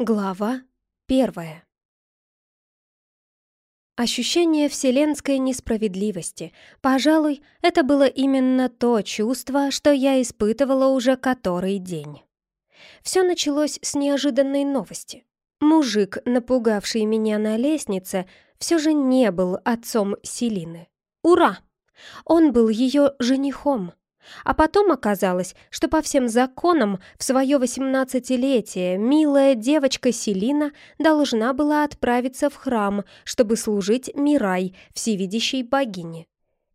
Глава первая Ощущение вселенской несправедливости. Пожалуй, это было именно то чувство, что я испытывала уже который день. Все началось с неожиданной новости. Мужик, напугавший меня на лестнице, все же не был отцом Селины. Ура! Он был ее женихом. А потом оказалось, что по всем законам в свое восемнадцатилетие милая девочка Селина должна была отправиться в храм, чтобы служить Мирай, всевидящей богине.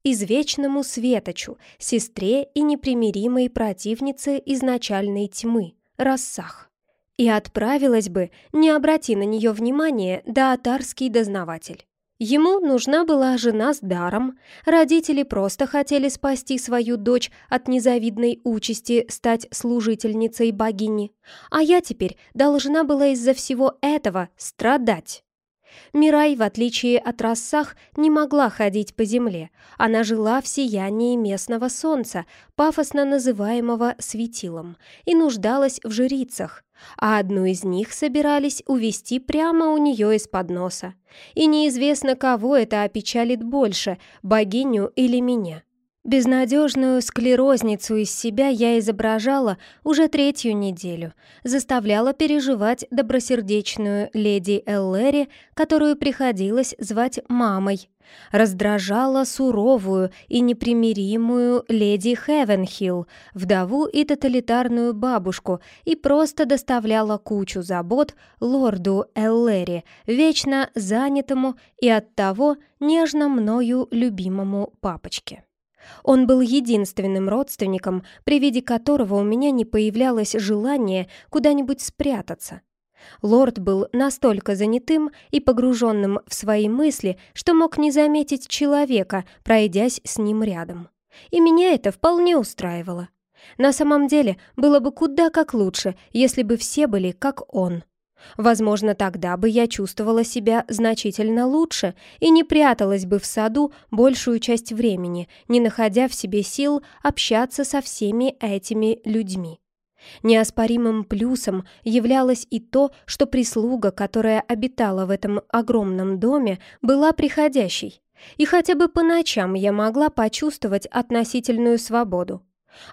Извечному Светочу, сестре и непримиримой противнице изначальной тьмы, Рассах. И отправилась бы, не обрати на нее внимания, даатарский дознаватель. Ему нужна была жена с даром, родители просто хотели спасти свою дочь от незавидной участи стать служительницей богини, а я теперь должна была из-за всего этого страдать. Мирай, в отличие от Рассах, не могла ходить по земле. Она жила в сиянии местного солнца, пафосно называемого светилом, и нуждалась в жрицах, а одну из них собирались увести прямо у нее из-под носа. И неизвестно, кого это опечалит больше, богиню или меня. Безнадежную склерозницу из себя я изображала уже третью неделю, заставляла переживать добросердечную леди Эллери, которую приходилось звать мамой, раздражала суровую и непримиримую леди Хевенхилл, вдову и тоталитарную бабушку, и просто доставляла кучу забот лорду Эллери, вечно занятому и оттого нежно мною любимому папочке. Он был единственным родственником, при виде которого у меня не появлялось желания куда-нибудь спрятаться. Лорд был настолько занятым и погруженным в свои мысли, что мог не заметить человека, пройдясь с ним рядом. И меня это вполне устраивало. На самом деле, было бы куда как лучше, если бы все были как он. Возможно, тогда бы я чувствовала себя значительно лучше и не пряталась бы в саду большую часть времени, не находя в себе сил общаться со всеми этими людьми. Неоспоримым плюсом являлось и то, что прислуга, которая обитала в этом огромном доме, была приходящей, и хотя бы по ночам я могла почувствовать относительную свободу.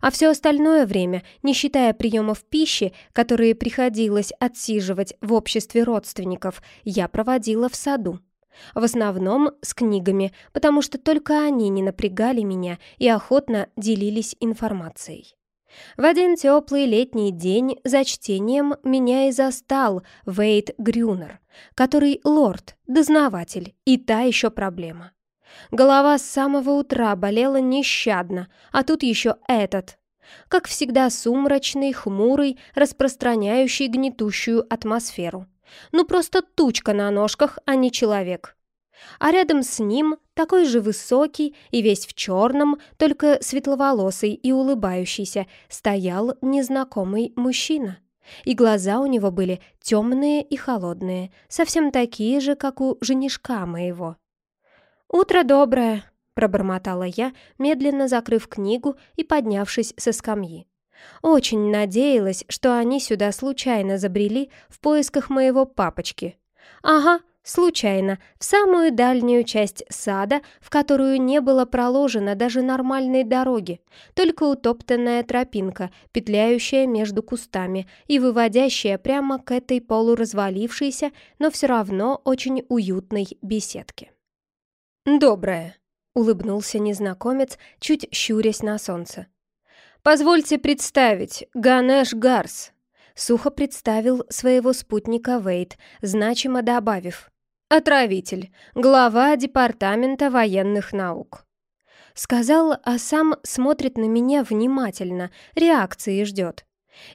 А все остальное время, не считая приемов пищи, которые приходилось отсиживать в обществе родственников, я проводила в саду. В основном с книгами, потому что только они не напрягали меня и охотно делились информацией. В один теплый летний день за чтением меня и застал Вейт Грюнер, который лорд, дознаватель и та еще проблема. Голова с самого утра болела нещадно, а тут еще этот. Как всегда сумрачный, хмурый, распространяющий гнетущую атмосферу. Ну просто тучка на ножках, а не человек. А рядом с ним такой же высокий и весь в черном, только светловолосый и улыбающийся, стоял незнакомый мужчина. И глаза у него были темные и холодные, совсем такие же, как у женишка моего. «Утро доброе», — пробормотала я, медленно закрыв книгу и поднявшись со скамьи. Очень надеялась, что они сюда случайно забрели в поисках моего папочки. Ага, случайно, в самую дальнюю часть сада, в которую не было проложено даже нормальной дороги, только утоптанная тропинка, петляющая между кустами и выводящая прямо к этой полуразвалившейся, но все равно очень уютной беседке. «Доброе», — улыбнулся незнакомец, чуть щурясь на солнце. «Позвольте представить, Ганеш Гарс», — сухо представил своего спутника Вейт, значимо добавив. «Отравитель, глава Департамента военных наук». Сказал, а сам смотрит на меня внимательно, реакции ждет.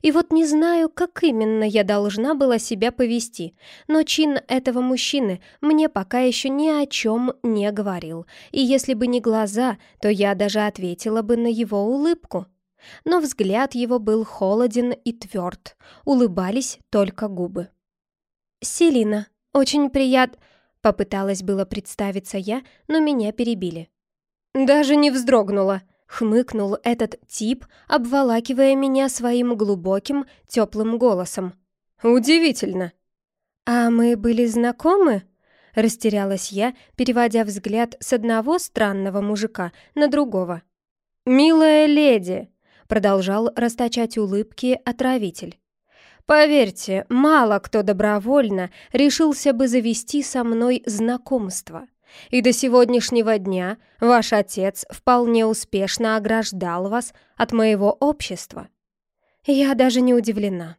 И вот не знаю, как именно я должна была себя повести, но чин этого мужчины мне пока еще ни о чем не говорил, и если бы не глаза, то я даже ответила бы на его улыбку. Но взгляд его был холоден и тверд, улыбались только губы. «Селина, очень прият...» Попыталась было представиться я, но меня перебили. «Даже не вздрогнула», Хмыкнул этот тип, обволакивая меня своим глубоким, теплым голосом. «Удивительно. «А мы были знакомы?» Растерялась я, переводя взгляд с одного странного мужика на другого. «Милая леди!» — продолжал расточать улыбки отравитель. «Поверьте, мало кто добровольно решился бы завести со мной знакомство. И до сегодняшнего дня ваш отец вполне успешно ограждал вас от моего общества. Я даже не удивлена.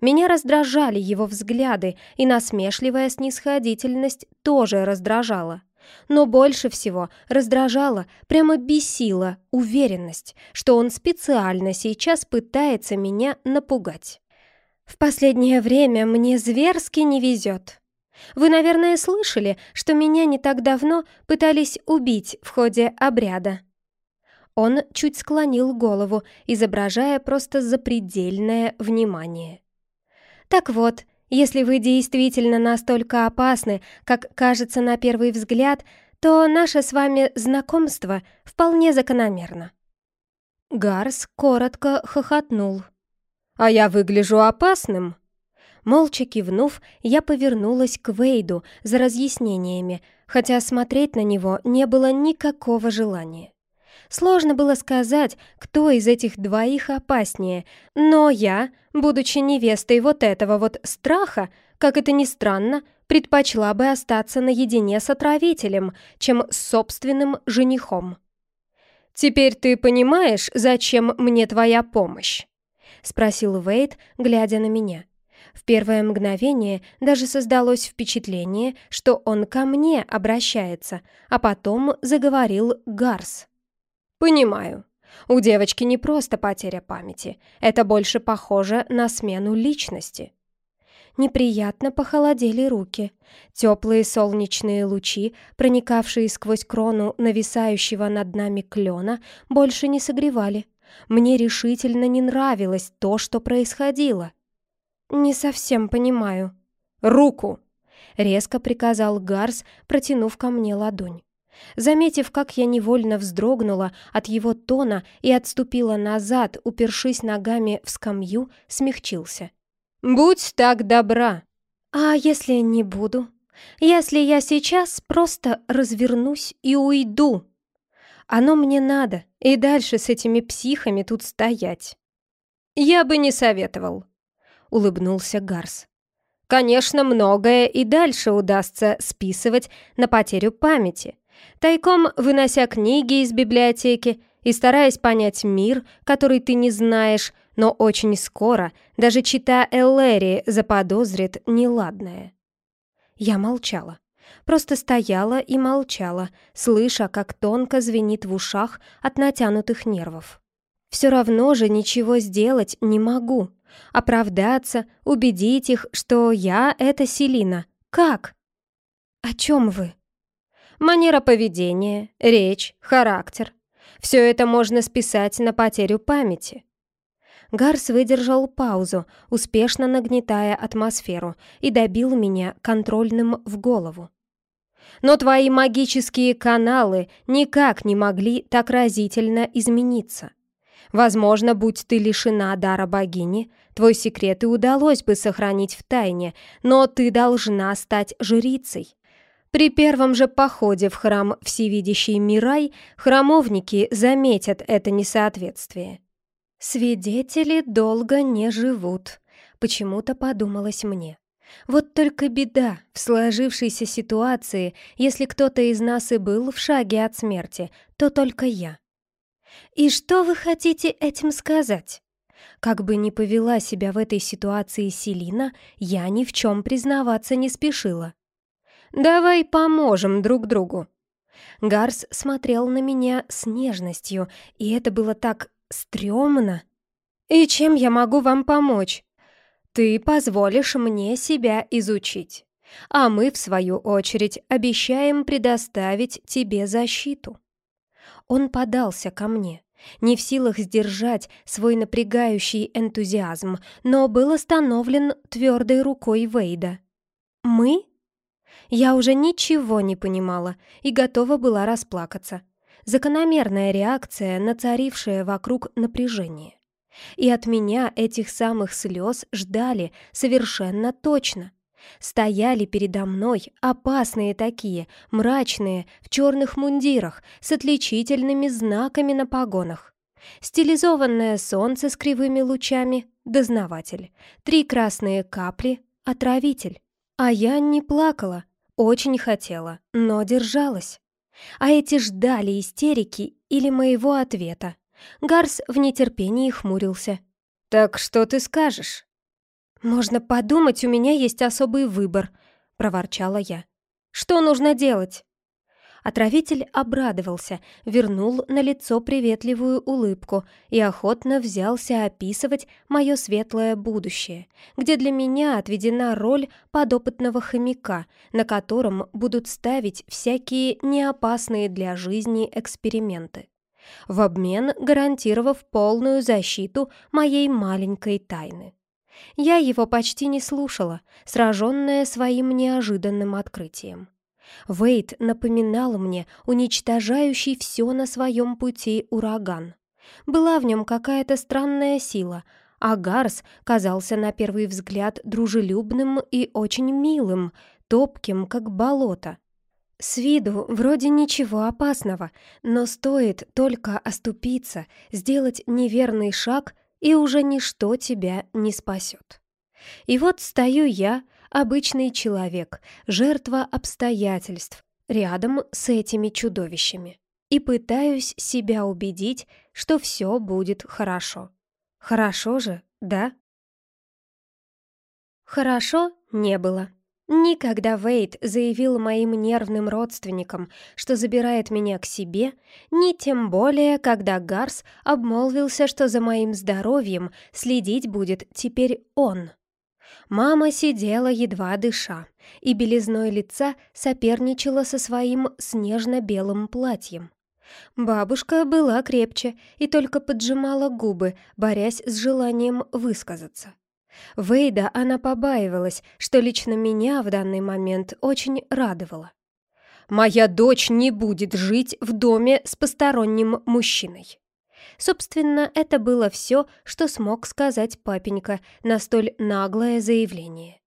Меня раздражали его взгляды, и насмешливая снисходительность тоже раздражала. Но больше всего раздражала, прямо бесила уверенность, что он специально сейчас пытается меня напугать. В последнее время мне зверски не везет. Вы, наверное, слышали, что меня не так давно пытались убить в ходе обряда. Он чуть склонил голову, изображая просто запредельное внимание. Так вот, если вы действительно настолько опасны, как кажется на первый взгляд, то наше с вами знакомство вполне закономерно». Гарс коротко хохотнул. «А я выгляжу опасным?» Молча кивнув, я повернулась к Вейду за разъяснениями, хотя смотреть на него не было никакого желания. Сложно было сказать, кто из этих двоих опаснее, но я, будучи невестой вот этого вот страха, как это ни странно, предпочла бы остаться наедине с отравителем, чем с собственным женихом. «Теперь ты понимаешь, зачем мне твоя помощь?» — спросил Вейд, глядя на меня. В первое мгновение даже создалось впечатление, что он ко мне обращается, а потом заговорил Гарс. «Понимаю. У девочки не просто потеря памяти. Это больше похоже на смену личности». Неприятно похолодели руки. Теплые солнечные лучи, проникавшие сквозь крону нависающего над нами клена, больше не согревали. Мне решительно не нравилось то, что происходило. «Не совсем понимаю». «Руку!» — резко приказал Гарс, протянув ко мне ладонь. Заметив, как я невольно вздрогнула от его тона и отступила назад, упершись ногами в скамью, смягчился. «Будь так добра!» «А если не буду? Если я сейчас просто развернусь и уйду? Оно мне надо, и дальше с этими психами тут стоять». «Я бы не советовал», — улыбнулся Гарс. «Конечно, многое и дальше удастся списывать на потерю памяти, тайком вынося книги из библиотеки и стараясь понять мир, который ты не знаешь, но очень скоро даже чита Эллери заподозрит неладное. Я молчала. Просто стояла и молчала, слыша, как тонко звенит в ушах от натянутых нервов. Все равно же ничего сделать не могу. Оправдаться, убедить их, что я — это Селина. Как? О чем вы? манера поведения, речь, характер. Все это можно списать на потерю памяти. Гарс выдержал паузу, успешно нагнетая атмосферу, и добил меня контрольным в голову. Но твои магические каналы никак не могли так разительно измениться. Возможно, будь ты лишена дара богини, твой секрет и удалось бы сохранить в тайне, но ты должна стать жрицей. При первом же походе в храм Всевидящий Мирай храмовники заметят это несоответствие. «Свидетели долго не живут», — почему-то подумалось мне. Вот только беда в сложившейся ситуации, если кто-то из нас и был в шаге от смерти, то только я. И что вы хотите этим сказать? Как бы ни повела себя в этой ситуации Селина, я ни в чем признаваться не спешила. Давай поможем друг другу». Гарс смотрел на меня с нежностью, и это было так стрёмно. «И чем я могу вам помочь?» «Ты позволишь мне себя изучить, а мы, в свою очередь, обещаем предоставить тебе защиту». Он подался ко мне, не в силах сдержать свой напрягающий энтузиазм, но был остановлен твердой рукой Вейда. «Мы?» Я уже ничего не понимала и готова была расплакаться. Закономерная реакция на царившее вокруг напряжение. И от меня этих самых слез ждали совершенно точно. Стояли передо мной опасные такие, мрачные, в черных мундирах, с отличительными знаками на погонах. Стилизованное солнце с кривыми лучами — дознаватель. Три красные капли — отравитель. А я не плакала, очень хотела, но держалась. А эти ждали истерики или моего ответа. Гарс в нетерпении хмурился. «Так что ты скажешь?» «Можно подумать, у меня есть особый выбор», — проворчала я. «Что нужно делать?» Отравитель обрадовался, вернул на лицо приветливую улыбку и охотно взялся описывать мое светлое будущее, где для меня отведена роль подопытного хомяка, на котором будут ставить всякие неопасные для жизни эксперименты. В обмен гарантировав полную защиту моей маленькой тайны. Я его почти не слушала, сраженная своим неожиданным открытием. Вейт напоминал мне уничтожающий все на своем пути ураган. Была в нем какая-то странная сила, а Гарс казался на первый взгляд дружелюбным и очень милым, топким, как болото. С виду вроде ничего опасного, но стоит только оступиться, сделать неверный шаг, и уже ничто тебя не спасет. И вот стою я, обычный человек, жертва обстоятельств, рядом с этими чудовищами. И пытаюсь себя убедить, что все будет хорошо. Хорошо же, да? Хорошо не было. Никогда Вейд заявил моим нервным родственникам, что забирает меня к себе, ни тем более, когда Гарс обмолвился, что за моим здоровьем следить будет теперь он. Мама сидела, едва дыша, и белизной лица соперничала со своим снежно-белым платьем. Бабушка была крепче и только поджимала губы, борясь с желанием высказаться. Вейда она побаивалась, что лично меня в данный момент очень радовало. «Моя дочь не будет жить в доме с посторонним мужчиной», Собственно, это было все, что смог сказать папенька на столь наглое заявление.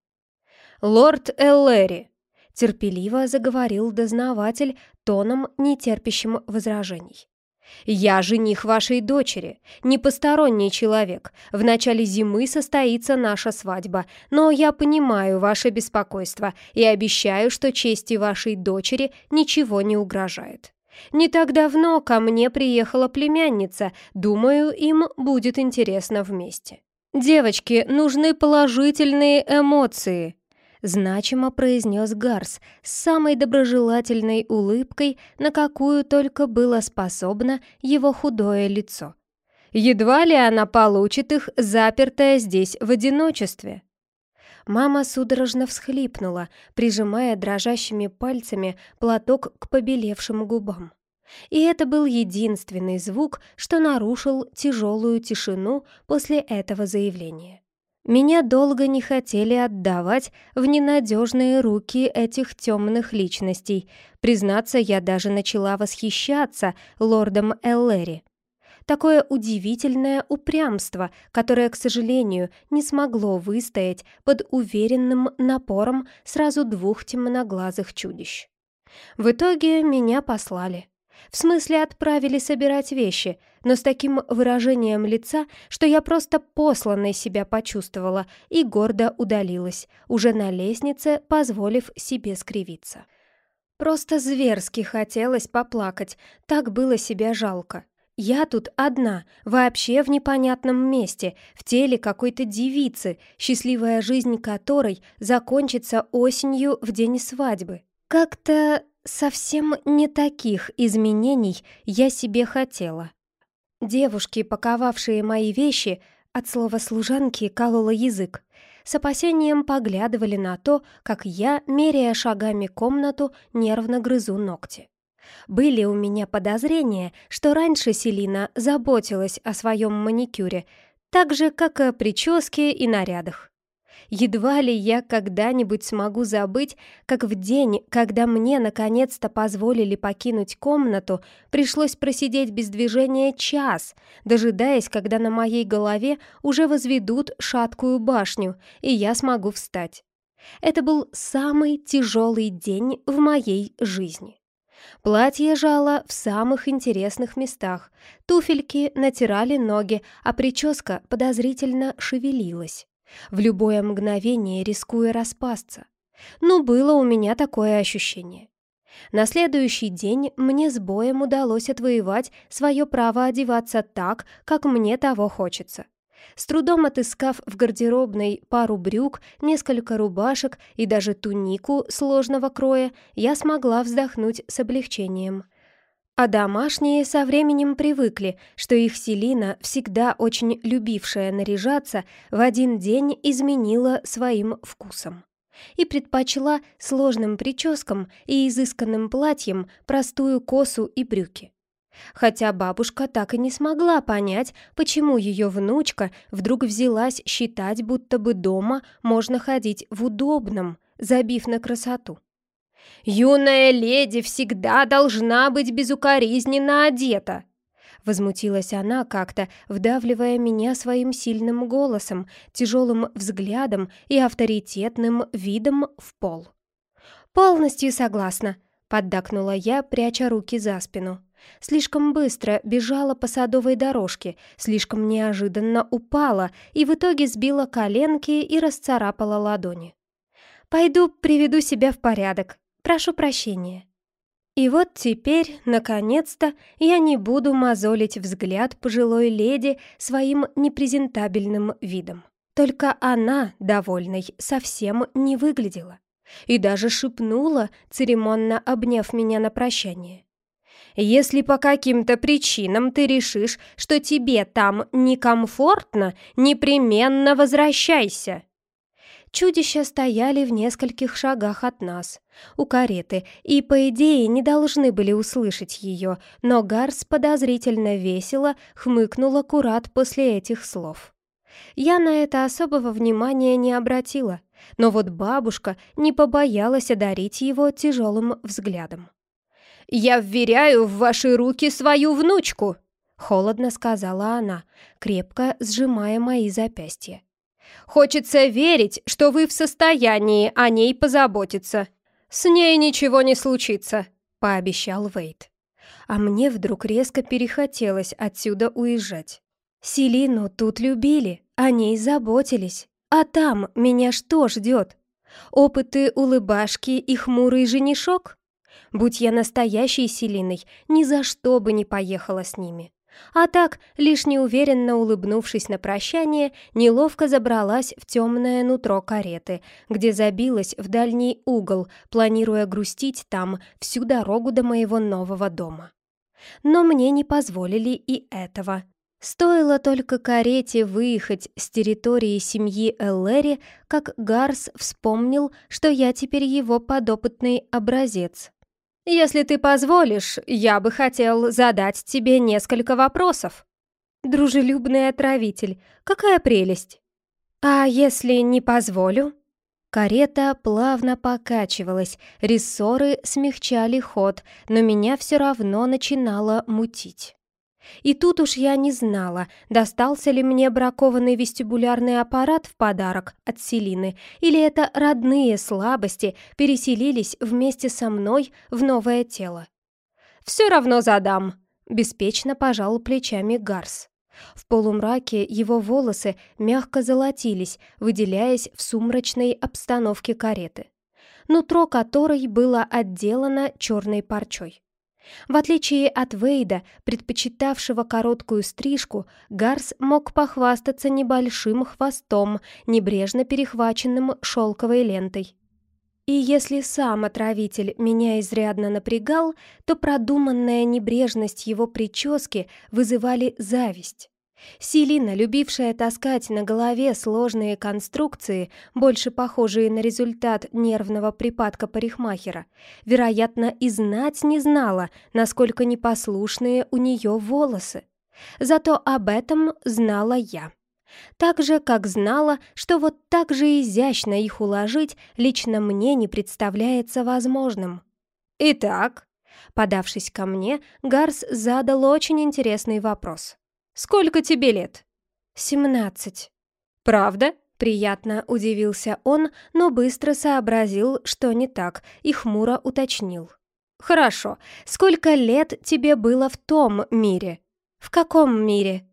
«Лорд Эллери», — терпеливо заговорил дознаватель тоном, нетерпящим возражений. «Я жених вашей дочери, не посторонний человек. В начале зимы состоится наша свадьба, но я понимаю ваше беспокойство и обещаю, что чести вашей дочери ничего не угрожает. Не так давно ко мне приехала племянница, думаю, им будет интересно вместе. Девочки, нужны положительные эмоции, значимо произнес Гарс с самой доброжелательной улыбкой, на какую только было способно его худое лицо. Едва ли она получит их, запертая здесь в одиночестве. Мама судорожно всхлипнула, прижимая дрожащими пальцами платок к побелевшим губам. И это был единственный звук, что нарушил тяжелую тишину после этого заявления. Меня долго не хотели отдавать в ненадежные руки этих темных личностей. Признаться, я даже начала восхищаться лордом Эллери такое удивительное упрямство, которое, к сожалению, не смогло выстоять под уверенным напором сразу двух темноглазых чудищ. В итоге меня послали. В смысле, отправили собирать вещи, но с таким выражением лица, что я просто посланной себя почувствовала и гордо удалилась, уже на лестнице, позволив себе скривиться. Просто зверски хотелось поплакать, так было себя жалко. Я тут одна, вообще в непонятном месте, в теле какой-то девицы, счастливая жизнь которой закончится осенью в день свадьбы. Как-то совсем не таких изменений я себе хотела. Девушки, паковавшие мои вещи, от слова «служанки» колола язык, с опасением поглядывали на то, как я, меряя шагами комнату, нервно грызу ногти. Были у меня подозрения, что раньше Селина заботилась о своем маникюре, так же, как и о прическе и нарядах. Едва ли я когда-нибудь смогу забыть, как в день, когда мне наконец-то позволили покинуть комнату, пришлось просидеть без движения час, дожидаясь, когда на моей голове уже возведут шаткую башню, и я смогу встать. Это был самый тяжелый день в моей жизни. Платье жало в самых интересных местах, туфельки натирали ноги, а прическа подозрительно шевелилась, в любое мгновение рискуя распасться. Ну, было у меня такое ощущение. На следующий день мне с боем удалось отвоевать свое право одеваться так, как мне того хочется. С трудом отыскав в гардеробной пару брюк, несколько рубашек и даже тунику сложного кроя, я смогла вздохнуть с облегчением. А домашние со временем привыкли, что их Селина, всегда очень любившая наряжаться, в один день изменила своим вкусом и предпочла сложным прическам и изысканным платьям простую косу и брюки. Хотя бабушка так и не смогла понять, почему ее внучка вдруг взялась считать, будто бы дома можно ходить в удобном, забив на красоту. «Юная леди всегда должна быть безукоризненно одета!» Возмутилась она как-то, вдавливая меня своим сильным голосом, тяжелым взглядом и авторитетным видом в пол. «Полностью согласна», — поддакнула я, пряча руки за спину. Слишком быстро бежала по садовой дорожке, слишком неожиданно упала и в итоге сбила коленки и расцарапала ладони. «Пойду приведу себя в порядок. Прошу прощения». И вот теперь, наконец-то, я не буду мозолить взгляд пожилой леди своим непрезентабельным видом. Только она, довольной, совсем не выглядела. И даже шепнула, церемонно обняв меня на прощание. Если по каким-то причинам ты решишь, что тебе там некомфортно, непременно возвращайся. Чудища стояли в нескольких шагах от нас, у кареты, и, по идее, не должны были услышать ее, но Гарс подозрительно весело хмыкнул аккурат после этих слов. Я на это особого внимания не обратила, но вот бабушка не побоялась одарить его тяжелым взглядом. «Я вверяю в ваши руки свою внучку!» — холодно сказала она, крепко сжимая мои запястья. «Хочется верить, что вы в состоянии о ней позаботиться. С ней ничего не случится», — пообещал Вейт. А мне вдруг резко перехотелось отсюда уезжать. Селину тут любили, о ней заботились. А там меня что ждет? Опыты улыбашки и хмурый женишок? Будь я настоящей Селиной, ни за что бы не поехала с ними. А так, лишь неуверенно улыбнувшись на прощание, неловко забралась в темное нутро кареты, где забилась в дальний угол, планируя грустить там всю дорогу до моего нового дома. Но мне не позволили и этого. Стоило только карете выехать с территории семьи Эллери, как Гарс вспомнил, что я теперь его подопытный образец. Если ты позволишь, я бы хотел задать тебе несколько вопросов. Дружелюбный отравитель, какая прелесть. А если не позволю? Карета плавно покачивалась, рессоры смягчали ход, но меня все равно начинало мутить. И тут уж я не знала, достался ли мне бракованный вестибулярный аппарат в подарок от Селины, или это родные слабости переселились вместе со мной в новое тело. «Все равно задам», — беспечно пожал плечами Гарс. В полумраке его волосы мягко золотились, выделяясь в сумрачной обстановке кареты, нутро которой было отделано черной парчой. В отличие от Вейда, предпочитавшего короткую стрижку, Гарс мог похвастаться небольшим хвостом, небрежно перехваченным шелковой лентой. И если сам отравитель меня изрядно напрягал, то продуманная небрежность его прически вызывали зависть. Селина, любившая таскать на голове сложные конструкции, больше похожие на результат нервного припадка парикмахера, вероятно, и знать не знала, насколько непослушные у нее волосы. Зато об этом знала я. Так же, как знала, что вот так же изящно их уложить лично мне не представляется возможным. «Итак», подавшись ко мне, Гарс задал очень интересный вопрос. «Сколько тебе лет?» «Семнадцать». «Правда? Приятно удивился он, но быстро сообразил, что не так, и хмуро уточнил. «Хорошо. Сколько лет тебе было в том мире?» «В каком мире?»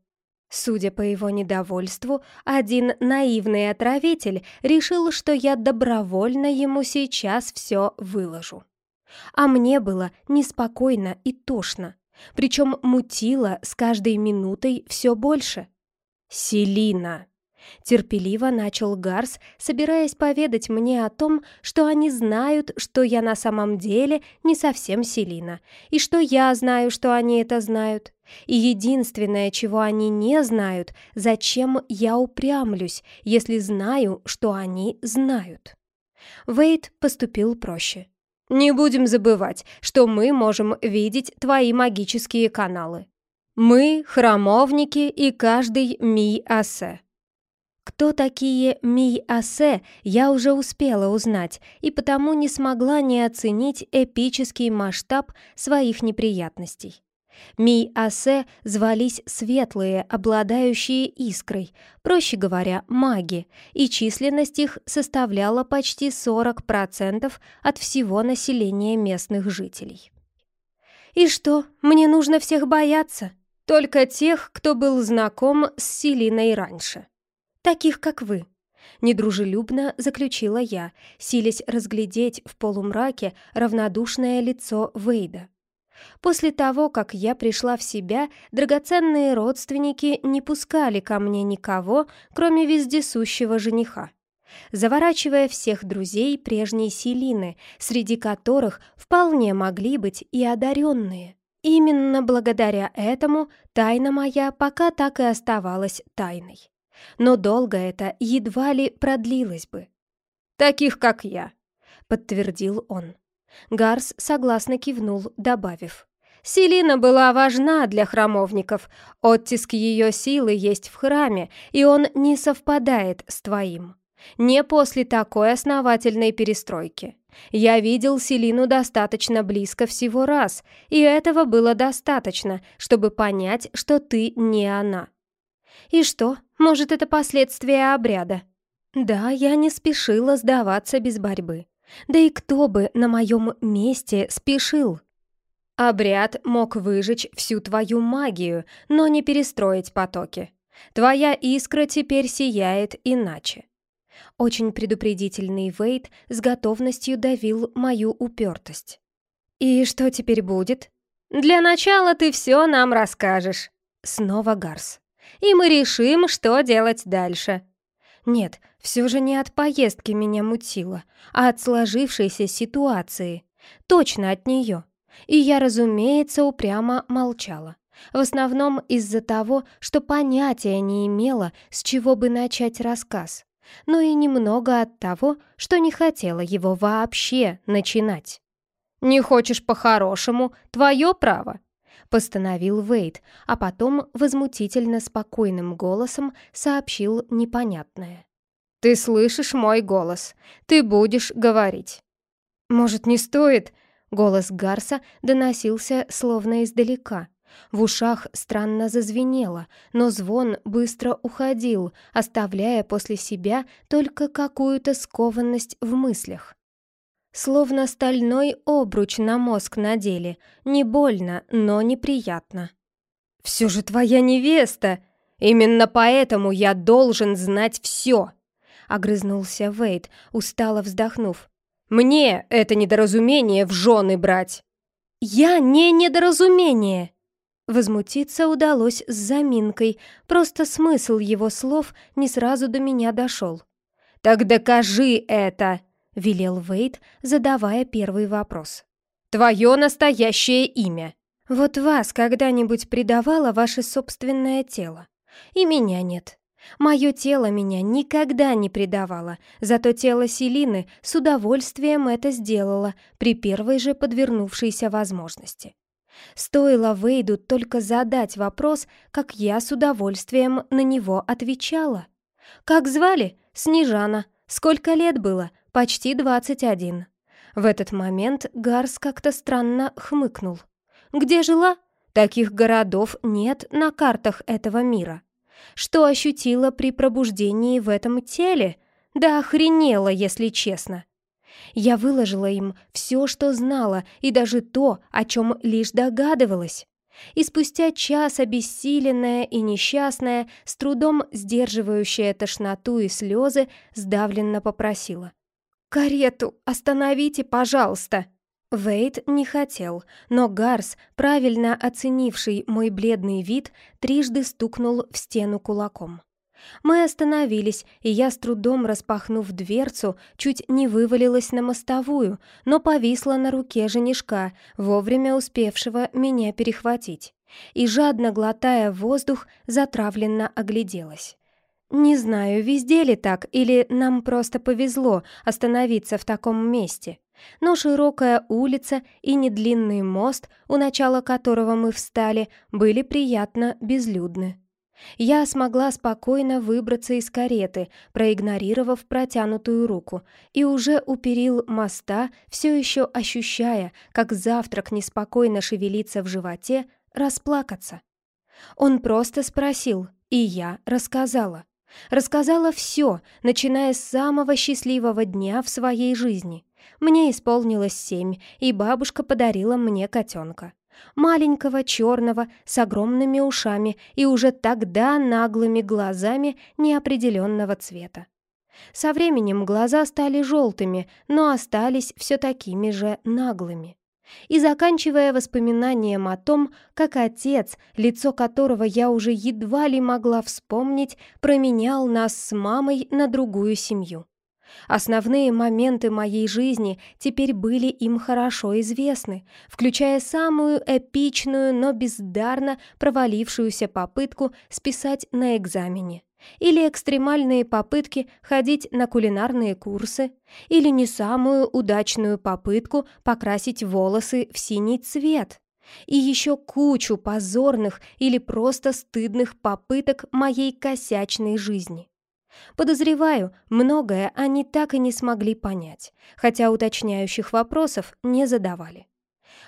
Судя по его недовольству, один наивный отравитель решил, что я добровольно ему сейчас все выложу. А мне было неспокойно и тошно, причем мутило с каждой минутой все больше. «Селина!» Терпеливо начал Гарс, собираясь поведать мне о том, что они знают, что я на самом деле не совсем Селина, и что я знаю, что они это знают. И единственное, чего они не знают, зачем я упрямлюсь, если знаю, что они знают. Вейд поступил проще. «Не будем забывать, что мы можем видеть твои магические каналы. Мы — храмовники и каждый Ми-Асе. Кто такие Мий-Асе, я уже успела узнать, и потому не смогла не оценить эпический масштаб своих неприятностей. Мий-Асе звались светлые, обладающие искрой, проще говоря, маги, и численность их составляла почти 40% от всего населения местных жителей. «И что, мне нужно всех бояться?» «Только тех, кто был знаком с Селиной раньше», таких, как вы», — недружелюбно заключила я, силясь разглядеть в полумраке равнодушное лицо Вейда. После того, как я пришла в себя, драгоценные родственники не пускали ко мне никого, кроме вездесущего жениха, заворачивая всех друзей прежней Селины, среди которых вполне могли быть и одаренные. Именно благодаря этому тайна моя пока так и оставалась тайной но долго это едва ли продлилось бы. «Таких, как я», — подтвердил он. Гарс согласно кивнул, добавив. «Селина была важна для храмовников. Оттиск ее силы есть в храме, и он не совпадает с твоим. Не после такой основательной перестройки. Я видел Селину достаточно близко всего раз, и этого было достаточно, чтобы понять, что ты не она. И что, может, это последствия обряда? Да, я не спешила сдаваться без борьбы. Да и кто бы на моем месте спешил? Обряд мог выжечь всю твою магию, но не перестроить потоки. Твоя искра теперь сияет иначе. Очень предупредительный Вейт с готовностью давил мою упертость. «И что теперь будет?» «Для начала ты все нам расскажешь». Снова Гарс и мы решим, что делать дальше». Нет, все же не от поездки меня мутило, а от сложившейся ситуации. Точно от нее. И я, разумеется, упрямо молчала. В основном из-за того, что понятия не имела, с чего бы начать рассказ. Но и немного от того, что не хотела его вообще начинать. «Не хочешь по-хорошему, твое право», постановил Вейд, а потом возмутительно спокойным голосом сообщил непонятное. «Ты слышишь мой голос. Ты будешь говорить». «Может, не стоит?» Голос Гарса доносился словно издалека. В ушах странно зазвенело, но звон быстро уходил, оставляя после себя только какую-то скованность в мыслях. Словно стальной обруч на мозг надели. Не больно, но неприятно. «Все же твоя невеста! Именно поэтому я должен знать все!» Огрызнулся Вейд, устало вздохнув. «Мне это недоразумение в жены брать!» «Я не недоразумение!» Возмутиться удалось с заминкой, просто смысл его слов не сразу до меня дошел. «Так докажи это!» — велел Вейд, задавая первый вопрос. «Твое настоящее имя!» «Вот вас когда-нибудь предавало ваше собственное тело? И меня нет. Мое тело меня никогда не предавало, зато тело Селины с удовольствием это сделало при первой же подвернувшейся возможности. Стоило Вейду только задать вопрос, как я с удовольствием на него отвечала. «Как звали? Снежана. Сколько лет было? почти двадцать один. В этот момент Гарс как-то странно хмыкнул. «Где жила? Таких городов нет на картах этого мира. Что ощутила при пробуждении в этом теле? Да охренела, если честно. Я выложила им все, что знала, и даже то, о чем лишь догадывалась. И спустя час обессиленная и несчастная, с трудом сдерживающая тошноту и слезы, сдавленно попросила. «Карету остановите, пожалуйста!» Вейт не хотел, но Гарс, правильно оценивший мой бледный вид, трижды стукнул в стену кулаком. Мы остановились, и я, с трудом распахнув дверцу, чуть не вывалилась на мостовую, но повисла на руке женишка, вовремя успевшего меня перехватить. И, жадно глотая воздух, затравленно огляделась. Не знаю, везде ли так, или нам просто повезло остановиться в таком месте. Но широкая улица и недлинный мост, у начала которого мы встали, были приятно безлюдны. Я смогла спокойно выбраться из кареты, проигнорировав протянутую руку, и уже у моста, все еще ощущая, как завтрак неспокойно шевелится в животе, расплакаться. Он просто спросил, и я рассказала. Рассказала все, начиная с самого счастливого дня в своей жизни. Мне исполнилось семь, и бабушка подарила мне котенка. Маленького, черного, с огромными ушами и уже тогда наглыми глазами неопределенного цвета. Со временем глаза стали желтыми, но остались все такими же наглыми и заканчивая воспоминанием о том, как отец, лицо которого я уже едва ли могла вспомнить, променял нас с мамой на другую семью. Основные моменты моей жизни теперь были им хорошо известны, включая самую эпичную, но бездарно провалившуюся попытку списать на экзамене. Или экстремальные попытки ходить на кулинарные курсы, или не самую удачную попытку покрасить волосы в синий цвет. И еще кучу позорных или просто стыдных попыток моей косячной жизни. Подозреваю, многое они так и не смогли понять, хотя уточняющих вопросов не задавали.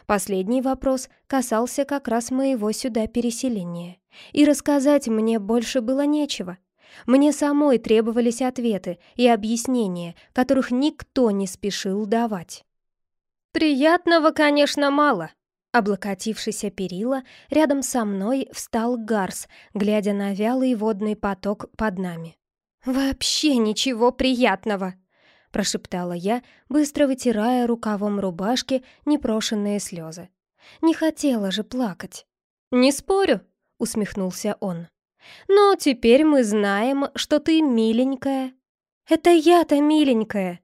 Последний вопрос касался как раз моего сюда переселения. И рассказать мне больше было нечего. Мне самой требовались ответы и объяснения, которых никто не спешил давать. «Приятного, конечно, мало», Облокотившись о перила, рядом со мной встал Гарс, глядя на вялый водный поток под нами. «Вообще ничего приятного!» — прошептала я, быстро вытирая рукавом рубашки непрошенные слезы. «Не хотела же плакать». «Не спорю», — усмехнулся он. «Но теперь мы знаем, что ты миленькая». «Это я-то миленькая!»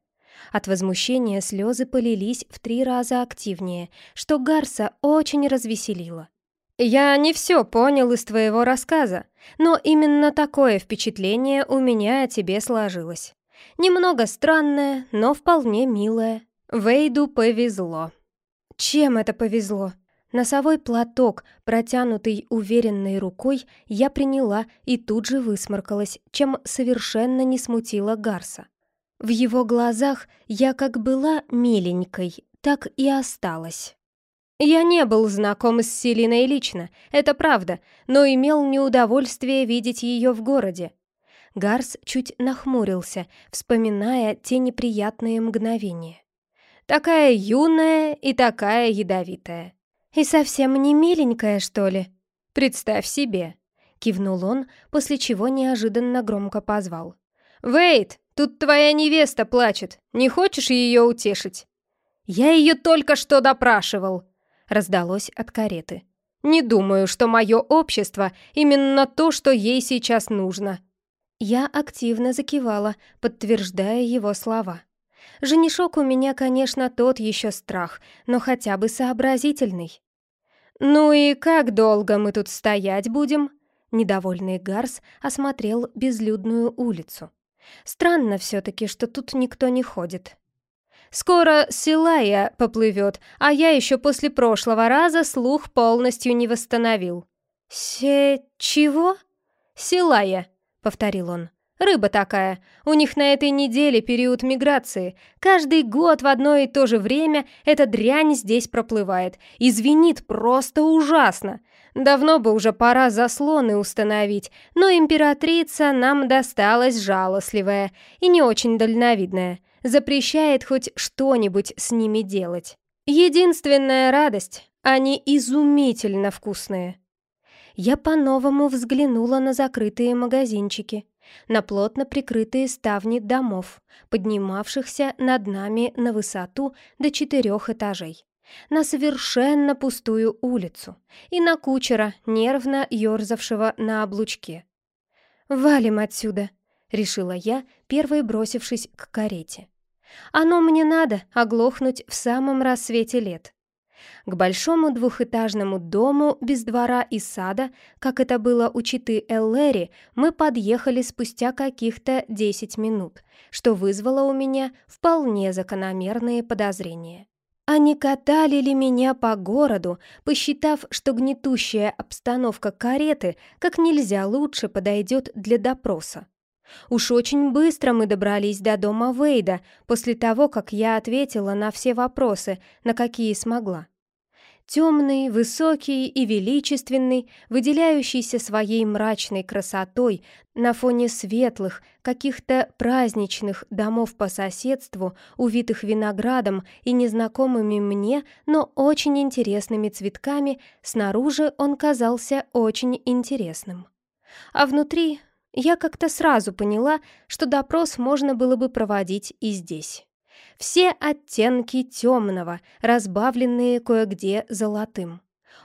От возмущения слезы полились в три раза активнее, что Гарса очень развеселило. «Я не все понял из твоего рассказа, но именно такое впечатление у меня о тебе сложилось. Немного странное, но вполне милое. Вейду повезло». «Чем это повезло?» Носовой платок, протянутый уверенной рукой, я приняла и тут же высморкалась, чем совершенно не смутила Гарса. В его глазах я как была миленькой, так и осталась. Я не был знаком с Селиной лично, это правда, но имел неудовольствие видеть ее в городе. Гарс чуть нахмурился, вспоминая те неприятные мгновения. Такая юная и такая ядовитая. И совсем не миленькая, что ли? Представь себе. Кивнул он, после чего неожиданно громко позвал. «Вейт, тут твоя невеста плачет. Не хочешь ее утешить?» «Я ее только что допрашивал», раздалось от кареты. «Не думаю, что мое общество именно то, что ей сейчас нужно». Я активно закивала, подтверждая его слова. Женишок у меня, конечно, тот еще страх, но хотя бы сообразительный. «Ну и как долго мы тут стоять будем?» Недовольный Гарс осмотрел безлюдную улицу. «Странно все-таки, что тут никто не ходит. Скоро Силая поплывет, а я еще после прошлого раза слух полностью не восстановил». «Се... чего?» «Силая», — повторил он. Рыба такая. У них на этой неделе период миграции. Каждый год в одно и то же время эта дрянь здесь проплывает. И звенит просто ужасно. Давно бы уже пора заслоны установить, но императрица нам досталась жалостливая и не очень дальновидная. Запрещает хоть что-нибудь с ними делать. Единственная радость — они изумительно вкусные. Я по-новому взглянула на закрытые магазинчики на плотно прикрытые ставни домов, поднимавшихся над нами на высоту до четырех этажей, на совершенно пустую улицу и на кучера, нервно ерзавшего на облучке. «Валим отсюда», — решила я, первой бросившись к карете. «Оно мне надо оглохнуть в самом рассвете лет». К большому двухэтажному дому без двора и сада, как это было у читы Эллери, мы подъехали спустя каких-то 10 минут, что вызвало у меня вполне закономерные подозрения. А не катали ли меня по городу, посчитав, что гнетущая обстановка кареты как нельзя лучше подойдет для допроса? Уж очень быстро мы добрались до дома Вейда, после того, как я ответила на все вопросы, на какие смогла. Темный, высокий и величественный, выделяющийся своей мрачной красотой на фоне светлых, каких-то праздничных домов по соседству, увитых виноградом и незнакомыми мне, но очень интересными цветками, снаружи он казался очень интересным. А внутри я как-то сразу поняла, что допрос можно было бы проводить и здесь. Все оттенки темного, разбавленные кое-где золотым.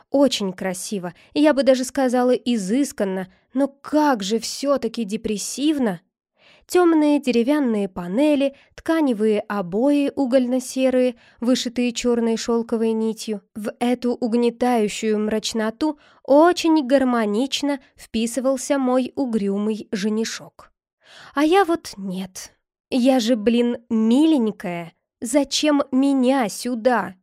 Очень красиво, я бы даже сказала изысканно, но как же все-таки депрессивно! Темные деревянные панели, тканевые обои угольно-серые, вышитые черной шелковой нитью. В эту угнетающую мрачноту очень гармонично вписывался мой угрюмый женишок. А я вот нет. Я же, блин, миленькая. Зачем меня сюда?